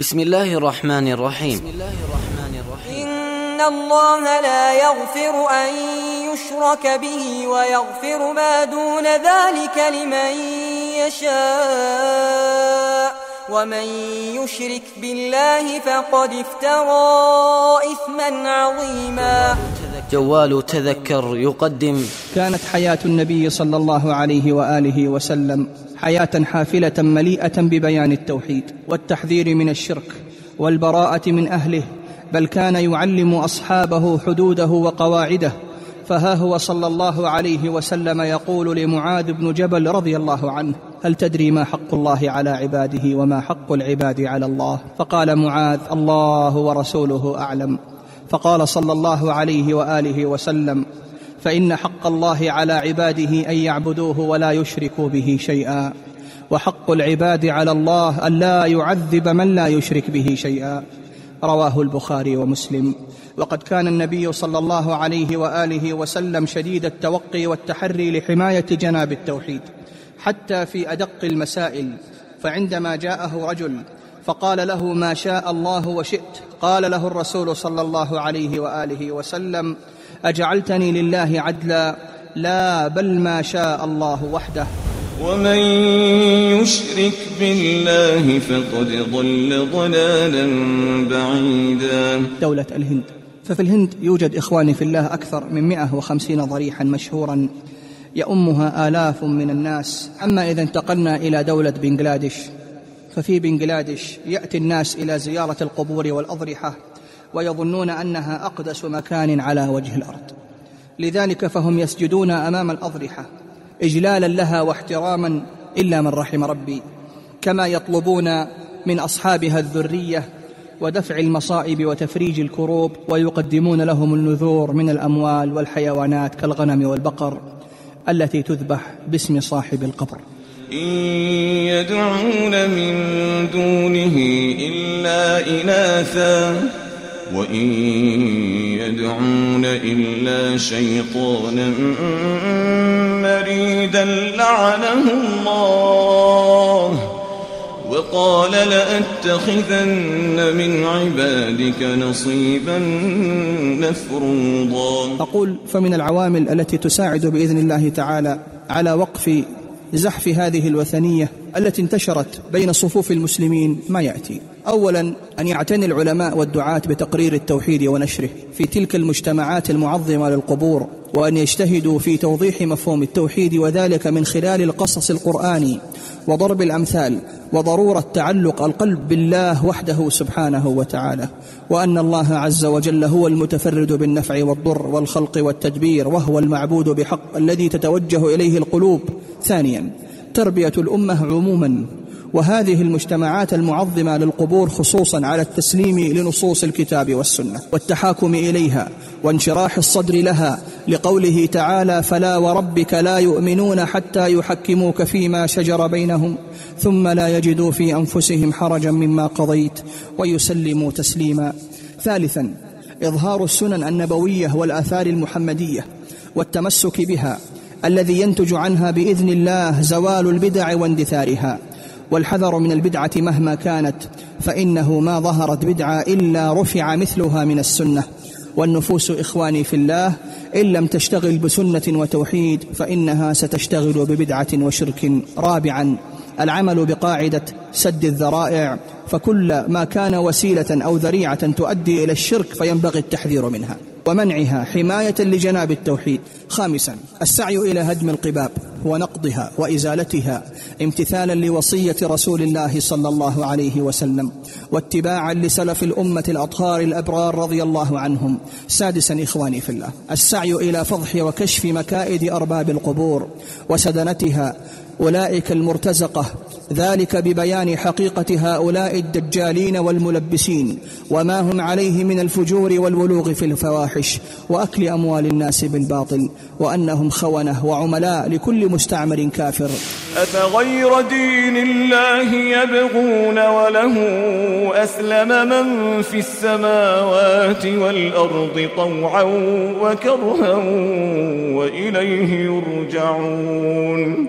بسم الله الرحمن الرحيم. إن الله لا يغفر أن يشرك به ويغفر ما دون ذلك لمن يشاء. ومن يشرك بالله فقد افترى إثما عظيما. جوال تذكر يقدم. كانت حياة النبي صلى الله عليه وآله وسلم حياة حافلة مليئة ببيان التوحيد والتحذير من الشرك والبراءة من أهله بل كان يعلم أصحابه حدوده وقواعده. فها هو صلى الله عليه وسلم يقول لمعاذ بن جبل رضي الله عنه هل تدري ما حق الله على عباده وما حق العباد على الله؟ فقال معاذ الله ورسوله أعلم. فقال صلى الله عليه وآله وسلم فإن حق الله على عباده أن يعبدوه ولا يشركوا به شيئا. وحق العباد على الله أن لا يعذب من لا يشرك به شيئا. رواه البخاري ومسلم. وقد كان النبي صلى الله عليه وآله وسلم شديد التوقي والتحري لحماية جناب التوحيد. حتى في أدق المسائل فعندما جاءه رجل فقال له ما شاء الله وشئت قال له الرسول صلى الله عليه وآله وسلم أجعلتني لله عدلا لا بل ما شاء الله وحده. ومن يشرك بالله فقد ضل ضلالا بعيدا. دولة الهند. ففي الهند يوجد إخواني في الله أكثر من 150 ضريحا مشهورا. يؤمها آلاف من الناس. أما إذا انتقلنا إلى دولة بنغلاديش ففي بنغلاديش يأتي الناس إلى زيارة القبور والأضرحة ويظنون أنها أقدس مكان على وجه الأرض. لذلك فهم يسجدون أمام الأضرحة إجلالا لها واحتراما إلا من رحم ربي كما يطلبون من أصحابها الذرية ودفع المصائب وتفريج الكروب ويقدمون لهم النذور من الأموال والحيوانات كالغنم والبقر. التي تذبح باسم صاحب القبر. إن يدعون من دونه إلا إناثا وإن يدعون إلا شيطانا مريدا لعنه الله. وقال لأتخذن من عبادك نصيبا مفروضا. أقول فمن العوامل التي تساعد بإذن الله تعالى على وقف زحف هذه الوثنية التي انتشرت بين صفوف المسلمين ما يأتي. أولا أن يعتني العلماء والدعاة بتقرير التوحيد ونشره في تلك المجتمعات المعظمة للقبور. وأن يجتهدوا في توضيح مفهوم التوحيد وذلك من خلال القصص القرآني وضرب الأمثال وضرورة تعلق القلب بالله وحده سبحانه وتعالى وأن الله عز وجل هو المتفرد بالنفع والضر والخلق والتدبير وهو المعبود بحق الذي تتوجه إليه القلوب. ثانيا تربية الأمة عموما. وهذه المجتمعات المعظمة للقبور خصوصا على التسليم لنصوص الكتاب والسنة والتحاكم إليها وانشراح الصدر لها لقوله تعالى فلا وربك لا يؤمنون حتى يحكموك فيما شجر بينهم ثم لا يجدوا في أنفسهم حرجا مما قضيت ويسلموا تسليما. ثالثا إظهار السنن النبوية والآثار المحمدية والتمسك بها الذي ينتج عنها بإذن الله زوال البدع واندثارها. والحذر من البدعة مهما كانت فإنه ما ظهرت بدعة إلا رفع مثلها من السنة. والنفوس إخواني في الله إن لم تشتغل بسنة وتوحيد فإنها ستشتغل ببدعة وشرك رابعا. العمل بقاعدة سد الذرائع فكل ما كان وسيلة أو ذريعة تؤدي إلى الشرك فينبغي التحذير منها. ومنعها حماية لجناب التوحيد. خامسا السعي إلى هدم القباب. ونقضها وإزالتها امتثالا لوصية رسول الله صلى الله عليه وسلم واتباعا لسلف الأمة الأطهار الأبرار رضي الله عنهم. سادسا إخواني في الله السعي إلى فضح وكشف مكائد أرباب القبور وسدنتها أولئك المرتزقة ذلك ببيان حقيقة هؤلاء الدجالين والملبسين وما هم عليه من الفجور والولوغ في الفواحش وأكل أموال الناس بالباطل وأنهم خونة وعملاء لكل مستعمر كافر. أفغير دين الله يبغون وله أسلم من في السماوات والأرض طوعا وكرها وإليه يرجعون.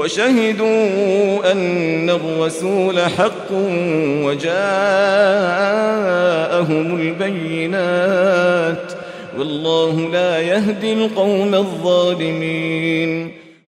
وشهدوا أن الرسول حق وجاءهم البينات والله لا يهدي القوم الظالمين